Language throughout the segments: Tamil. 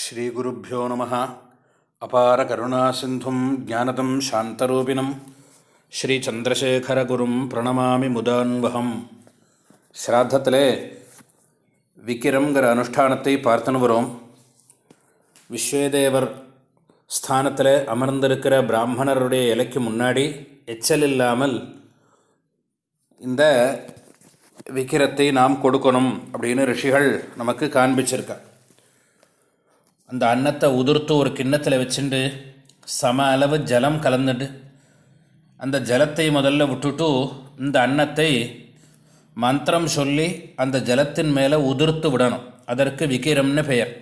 ஸ்ரீகுருப்போ நம. அபார கருணாசிந்தும் ஜானதம் சாந்தரூபிணம். ஸ்ரீச்சந்திரசேகரகுரும் பிரணமாமி முதான்வகம். ஸ்ராத்தத்திலே விக்கிரம்ங்கிற அனுஷ்டானத்தை பார்த்துன்னு வரோம் விஸ்வேதேவர் ஸ்தானத்தில் அமர்ந்திருக்கிற பிராமணருடைய இலைக்கு முன்னாடி எச்சல் இல்லாமல் இந்த விக்கிரத்தை நாம் கொடுக்கணும் அப்படின்னு ரிஷிகள் நமக்கு காண்பிச்சிருக்கா அந்த அன்னத்தை உதிர்த்து ஒரு கிண்ணத்தில் வச்சுட்டு சம அளவு ஜலம் கலந்துட்டு அந்த ஜலத்தை முதல்ல விட்டுட்டு இந்த அன்னத்தை மந்திரம் சொல்லி அந்த ஜலத்தின் மேலே உதிர்த்து விடணும். அதற்கு விக்கிரம்னு பெயர்.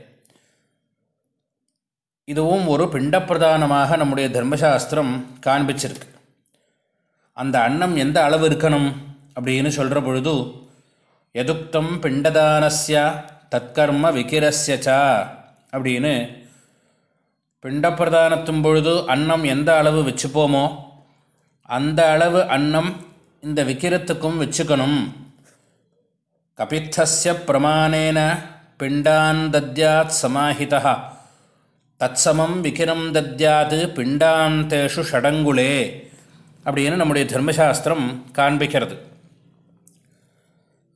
இதுவும் ஒரு பிண்டப்பிரதானமாக நம்முடைய தர்மசாஸ்திரம் காண்பிச்சிருக்கு. அந்த அன்னம் எந்த அளவு இருக்கணும் அப்படின்னு சொல்கிற பொழுது எதுக்தம் பிண்டதானஸ்ய தற்கர்ம விக்கிரஸ்யச்சா அப்படின்னு பிண்டப்பிரதானத்தும் பொழுது அன்னம் எந்த அளவு வச்சுப்போமோ அந்த அளவு அன்னம் இந்த விக்கிரத்துக்கும் வச்சுக்கணும். கபித்தஸ்ய பிரமாணேன பிண்டான் தத்யாத் சமாஹிதா தத்சமம் விக்கிரம் தத்யாது பிண்டாந்தேஷு ஷடங்குலே அப்படின்னு நம்முடைய தர்மசாஸ்திரம் காண்பிக்கிறது.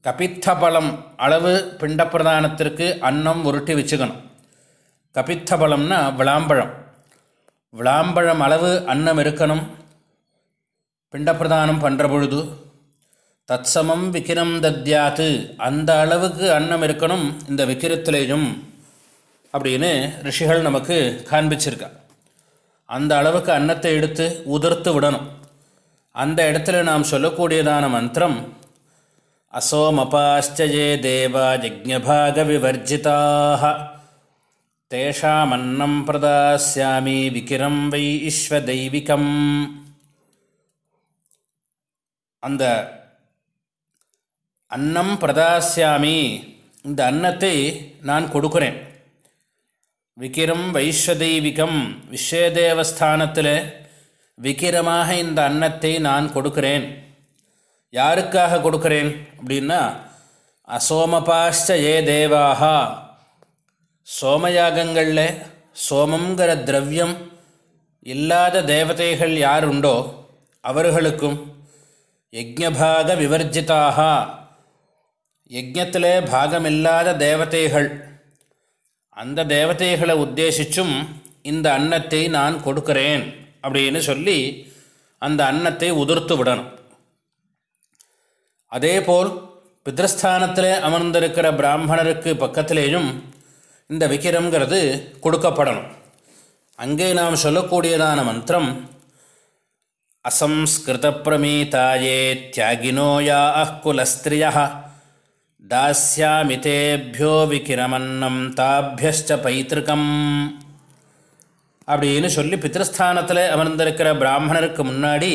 கபித்த பலம் அளவு பிண்டப்பிரதானத்திற்கு அன்னம் உருட்டி வச்சுக்கணும். கபித்தபலம்னா விளாம்பழம். விளாம்பழம் அளவு அன்னம் இருக்கணும். பிண்டப்பிரதானம் பண்ணுற பொழுது தத்சமம் விக்கிரம் தத்யாத்து. அந்த அளவுக்கு அன்னம் இருக்கணும் இந்த விக்கிரத்திலேயும் அப்படின்னு ரிஷிகள் நமக்கு காண்பிச்சிருக்கா. அந்த அளவுக்கு அன்னத்தை எடுத்து உதிர்த்து விடணும். அந்த இடத்துல நாம் சொல்லக்கூடியதான மந்திரம் அசோமபாஸ்டே தேவா ஜக்ஞபாக விவர்ஜிதாக தேஷாமன்னம் பிரதாஸ்யாமி விக்கிரம் வை ஈஸ்வதைவிகம் அந்த அன்னம் பிரதாசியாமி இந்த அன்னத்தை நான் கொடுக்குறேன். விக்கிரம் வைஸ்வதெய்விகம் விஸ்வதேவஸ்தானத்தில் விக்கிரமாக இந்த அன்னத்தை நான் கொடுக்குறேன். யாருக்காக கொடுக்குறேன் அப்படின்னா அசோமபாஷ்ட ஏ தேவாகா சோமயாகங்களில் சோமங்கிற திரவியம் இல்லாத தேவதைகள் யார் உண்டோ அவர்களுக்கும் யஜ்யபாக விவர்ஜிதாக யஜ்ஞத்தில் பாகமில்லாத தேவதைகள். அந்த தேவதைகளை உத்தேசிச்சும் இந்த அன்னத்தை நான் கொடுக்கிறேன் அப்படின்னு சொல்லி அந்த அன்னத்தை உதிர்த்து விடணும். அதேபோல் பித்ரஸ்தானத்தில் அமர்ந்திருக்கிற பிராமணருக்கு பக்கத்திலேயும் இந்த விக்கிரம்ங்கிறது கொடுக்கப்படணும். அங்கே நாம் சொல்லக்கூடியதான மந்திரம் அசம்ஸ்கிருத பிரமீதாயே தியாகினோ யா குலஸ்திரியா தாஸ்யாமிதேபியோ விக்கிரமன்னம் தாபியஷ்ட பைத்திருக்கம் அப்படின்னு சொல்லி பித்திருஸ்தானத்தில் அமர்ந்திருக்கிற பிராமணருக்கு முன்னாடி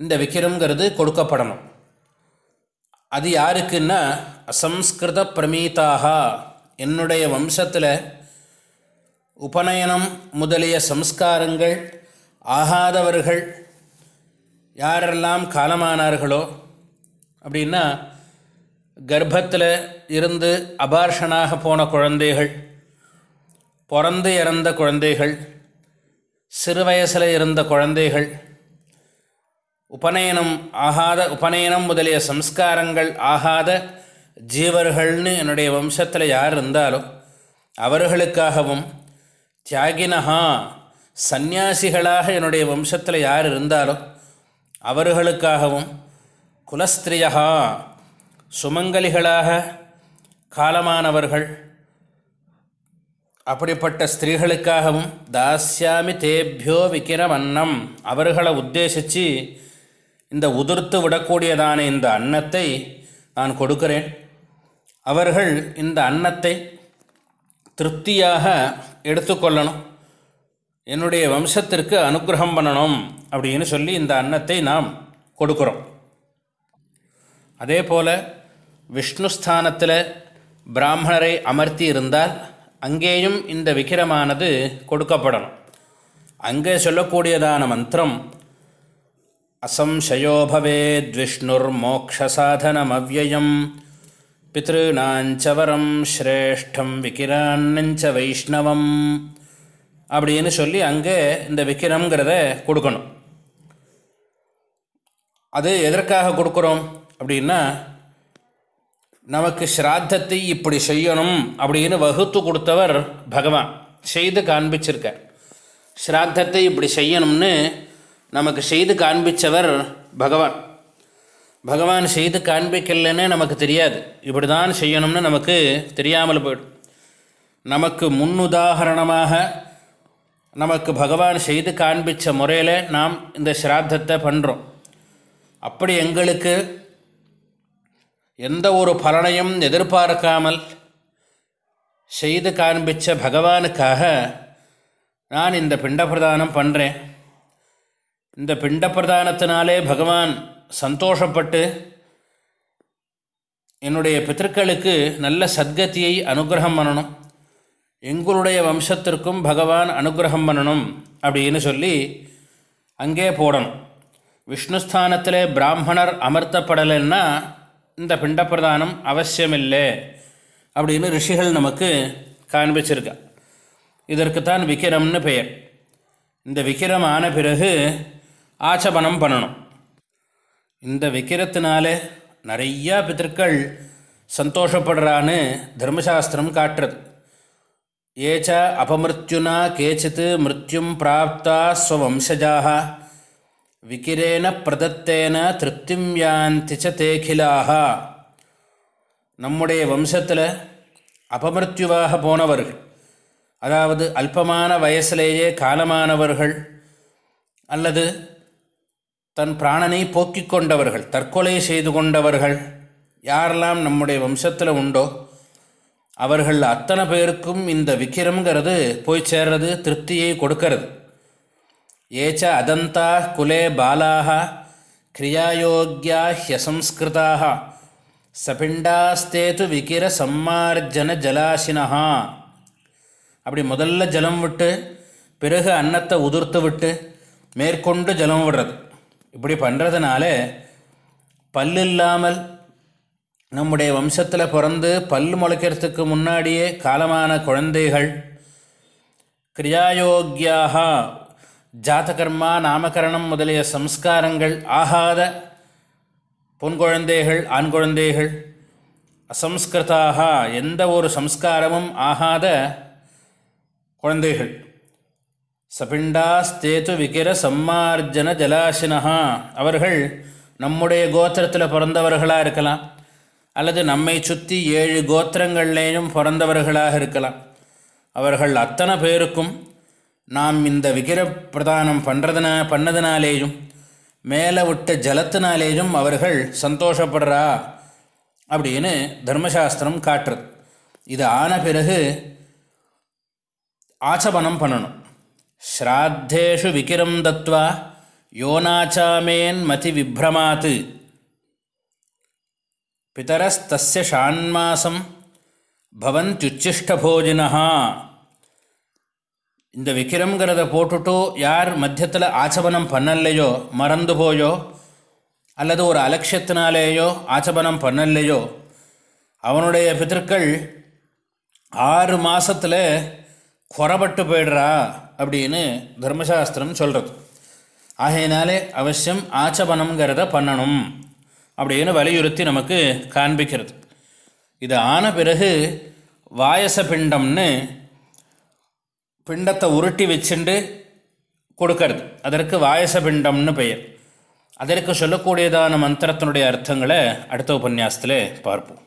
இந்த விக்கிரம்ங்கிறது கொடுக்கப்படணும். அது யாருக்குன்னா அசம்ஸ்கிருத பிரமீதாக என்னுடைய வம்சத்தில் உபநயனம் முதலிய சம்ஸ்காரங்கள் ஆகாதவர்கள் யாரெல்லாம் காலமானார்களோ அப்படின்னா கர்ப்பத்தில் இருந்து அபார்ஷனாக போன குழந்தைகள் பிறந்து இறந்த குழந்தைகள் சிறு வயசில் இருந்த குழந்தைகள் உபநயனம் ஆகாத உபநயனம் முதலிய சம்ஸ்காரங்கள் ஆகாத ஜீவர்கள்னு என்னுடைய வம்சத்தில் யார் இருந்தாலோ அவர்களுக்காகவும் தியாகினஹா சந்நியாசிகளாக என்னுடைய வம்சத்தில் யார் இருந்தாலோ அவர்களுக்காகவும் குலஸ்திரியா சுமங்கலிகளாக காலமானவர்கள் அப்படிப்பட்ட ஸ்திரீகளுக்காகவும் தாஸ்யாமி தேபியோ வண்ணம் அவர்களை உத்தேசித்து இந்த உதிர்த்து விடக்கூடியதான இந்த அன்னத்தை நான் கொடுக்கிறேன். அவர்கள் இந்த அன்னத்தை திருப்தியாக எடுத்துக்கொள்ளணும் என்னுடைய வம்சத்திற்கு அனுகிரகம் பண்ணணும் அப்படின்னு சொல்லி இந்த அன்னத்தை நாம் கொடுக்குறோம். அதே போல் விஷ்ணுஸ்தானத்தில் பிராமணரை அமர்த்தி இருந்தால் அங்கேயும் இந்த விக்கிரமானது கொடுக்கப்படணும். அங்கே சொல்லக்கூடியதான மந்திரம் அசம்சயோபவேத் விஷ்ணுர் மோக்ஷசாதனமவ்யயம் பித்ருநாஞ்சவரம் ஸ்ரேஷ்டம் விக்கிரான்னஞ்ச வைஷ்ணவம் அப்படின்னு சொல்லி அங்கே இந்த விக்கிரம்ங்கிறத கொடுக்கணும். அது எதற்காக கொடுக்குறோம் அப்படின்னா நமக்கு ஸ்ராத்தத்தை இப்படி செய்யணும் அப்படின்னு வகுத்து கொடுத்தவர் பகவான். செய்து காண்பிச்சிருக்கார். ஸ்ராத்தத்தை இப்படி செய்யணும்னு நமக்கு செய்து காண்பித்தவர் பகவான். பகவான் செய்து காண்பிக்கலன்னு நமக்கு தெரியாது. இப்படி தான் செய்யணும்னு நமக்கு தெரியாமல் போயிடும். நமக்கு முன்னுதாகரணமாக நமக்கு பகவான் செய்து காண்பித்த முறையில் நாம் இந்த ஸ்ராத்தத்தை பண்ணுறோம் அப்படி எங்களுக்கு எந்த ஒரு பலனையும் எதிர்பார்க்காமல் செய்து காண்பித்த பகவானுக்காக நான் இந்த பிண்டப்பிரதானம் பண்ணுறேன் இந்த பிண்டப்பிரதானத்தினாலே பகவான் சந்தோஷப்பட்டு என்னுடைய பித்தர்களுக்கு நல்ல சத்கதியை அனுகிரகம் பண்ணணும். எங்களுடைய வம்சத்திற்கும் பகவான் அனுகிரகம் பண்ணணும் அப்படின்னு சொல்லி அங்கே போடணும். விஷ்ணுஸ்தானத்தில் பிராமணர் அமர்த்தப்படலைன்னா இந்த பிண்டப்பிரதானம் அவசியமில்லை அப்படின்னு ரிஷிகள் நமக்கு காண்பிச்சிருக்கா. இதற்குத்தான் விக்கிரம்னு பெயர். இந்த விக்கிரம் ஆன பிறகு ஆச்சபனம் பண்ணணும். இந்த விக்கிரத்தினால நிறையா பித்தர்கள் சந்தோஷப்படுறான்னு தர்மசாஸ்திரம் காட்டுறது. ஏச்ச அபமிருத்யுனா கேச்சித் மிருத்யும் பிராப்தா ஸ்வம்சஜாக விக்கிரேன பிரதத்தேன திருப்திம் யாந்தி ச தேகிலாக நம்முடைய வம்சத்தில் அபமிருத்யுவாக போனவர்கள் அதாவது அல்பமான வயசிலேயே காலமானவர்கள் அல்லது தன் பிராணனை போக்கிக் கொண்டவர்கள் தற்கொலை செய்து கொண்டவர்கள் யாரெல்லாம் நம்முடைய வம்சத்தில் உண்டோ அவர்கள் அத்தனை பேருக்கும் இந்த விக்கிரம்ங்கிறது போய் சேர்றது திருப்தியை கொடுக்கறது. ஏச்ச அதந்தா குலே பாலாக கிரியாயோக்கியா ஹியசம்ஸ்கிருதாக சபிண்டாஸ்தேது விக்கிர சம்மார்ஜன ஜலாசினஹா. அப்படி முதல்ல ஜலம் விட்டு பிறகு அன்னத்தை உதிர்த்து விட்டு மேற்கொண்டு ஜலம் விடுறது. இப்படி பண்ணுறதுனால பல்லில்லாமல் நம்முடைய வம்சத்தில் பிறந்து பல் முளைக்கிறதுக்கு முன்னாடியே காலமான குழந்தைகள் கிரியாயோக்கியாக ஜாதகர்மா நாமகரணம் முதலிய சம்ஸ்காரங்கள் ஆகாத பொன் குழந்தைகள் ஆண் குழந்தைகள் அசம்ஸ்கிருதாக எந்த ஒரு சம்ஸ்காரமும் ஆகாத குழந்தைகள். சபிண்டாஸ்தேது விக்கிர சம்மார்ஜன ஜலாசினஹா அவர்கள் நம்முடைய கோத்திரத்தில் பிறந்தவர்களாக இருக்கலாம். அல்லது நம்மை சுற்றி ஏழு கோத்திரங்கள்லேயும் பிறந்தவர்களாக இருக்கலாம். அவர்கள் அத்தனை பேருக்கும் நாம் இந்த விக்கிர பிரதானம் பண்ணுறதுனா பண்ணதுனாலேயும் மேலே விட்ட ஜலத்தினாலேயும் அவர்கள் சந்தோஷப்படுறா அப்படின்னு தர்மசாஸ்திரம் காட்டுறது. இது ஆன பிறகு ஆச்சபனம் பண்ணணும். ஸ்ராத்தேஷு விக்கிரம் தத்வா யோனாச்சாமேன் மதி விப்ரமாத். பிதரஸ்தஸ்ய ஷான்மாசம் பவந்த்யுச்சிஷ்டபோஜினா இந்த விக்கிரம்ங்கிறத போட்டுட்டு யார் மத்தியத்தில் ஆச்சபனம் பண்ணலையோ மறந்து போயோ அல்லது ஒரு அலட்சியத்தினாலேயோ ஆச்சபனம் பண்ணலையோ அவனுடைய பிதற்கள் ஆறு மாதத்தில் குறப்பட்டு போயிடுறா. அப்படின்னு தர்மசாஸ்திரம் சொல்கிறது ஆகையினாலே அவசியம் ஆச்சபனங்கிறத பண்ணணும் அப்படின்னு வலியுறுத்தி நமக்கு காண்பிக்கிறது. இது ஆன பிறகு வாயச பிண்டம்னு பிண்டத்தை உருட்டி வச்சுண்டு கொடுக்கறது. அதற்கு வாயச பிண்டம்னு பெயர். அதற்கு சொல்லக்கூடியதான மந்திரத்தினுடைய அர்த்தங்களை அடுத்த உபன்யாசத்தில் பார்ப்போம்.